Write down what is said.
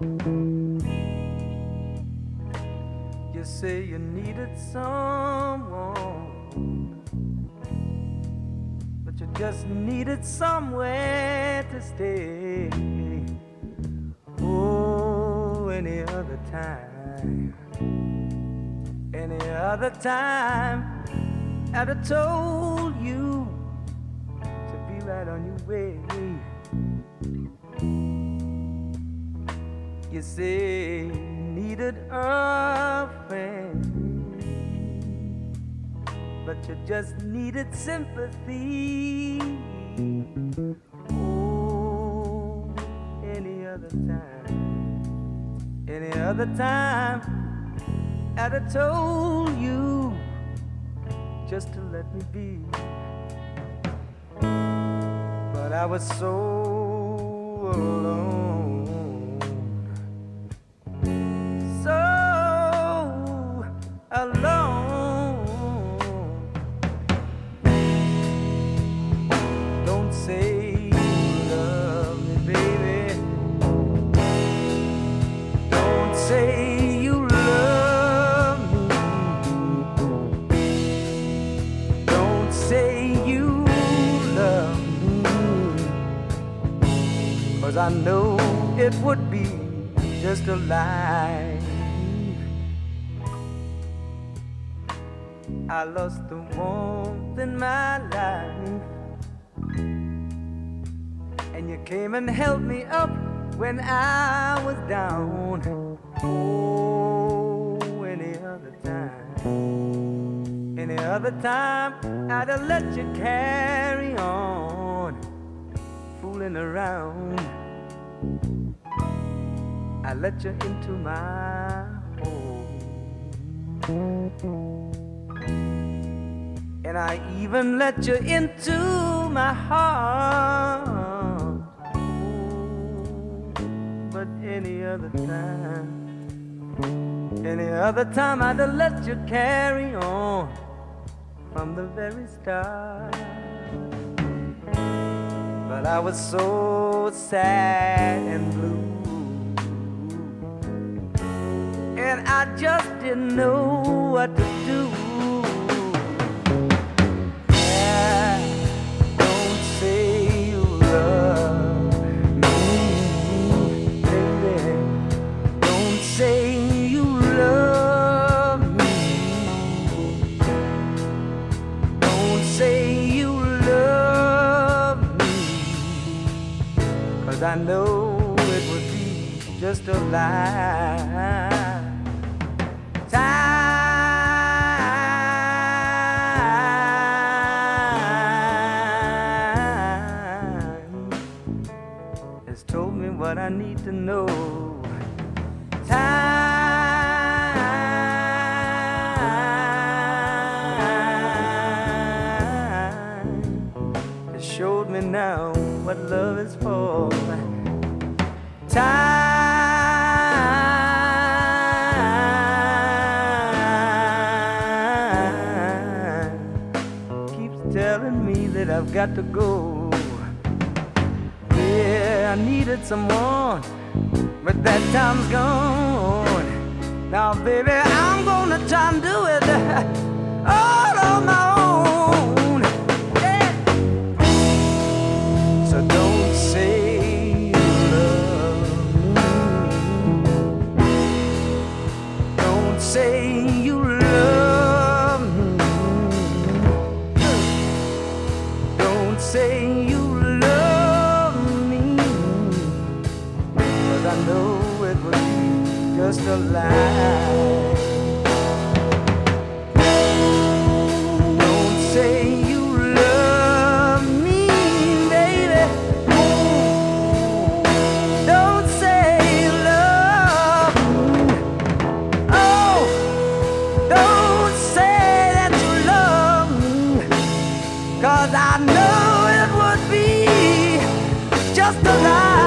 You say you needed someone, but you just needed somewhere to stay. Oh, any other time, any other time, I'd have told you to be right on your way. You say needed a friend, but you just needed sympathy. Oh, any other time, any other time, I'd have told you just to let me be. But I was so alone. It would be just a lie. I lost the warmth in my life. And you came and held me up when I was down. Oh, any other time, any other time, I'd have let you carry on, fooling around. I let you into my home. And I even let you into my heart. But any other time, any other time, I'd have let you carry on from the very start. But I was so sad and blue. I just didn't know what to do. Don't say you love me, baby. Don't say you love me. Don't say you love me. I know it would be just a lie. Has told me what I need to know. Time has showed me now what love is for. Time keeps telling me that I've got to go. Needed someone, but that time's gone. Now, baby, I'm gonna try and do it all on my own. Yeah. So don't say you love me. Don't say you love me. Don't say you just a lie. Don't say you love me, baby. Don't say love. Oh, don't say that you love. Cause I know it would be just a lie.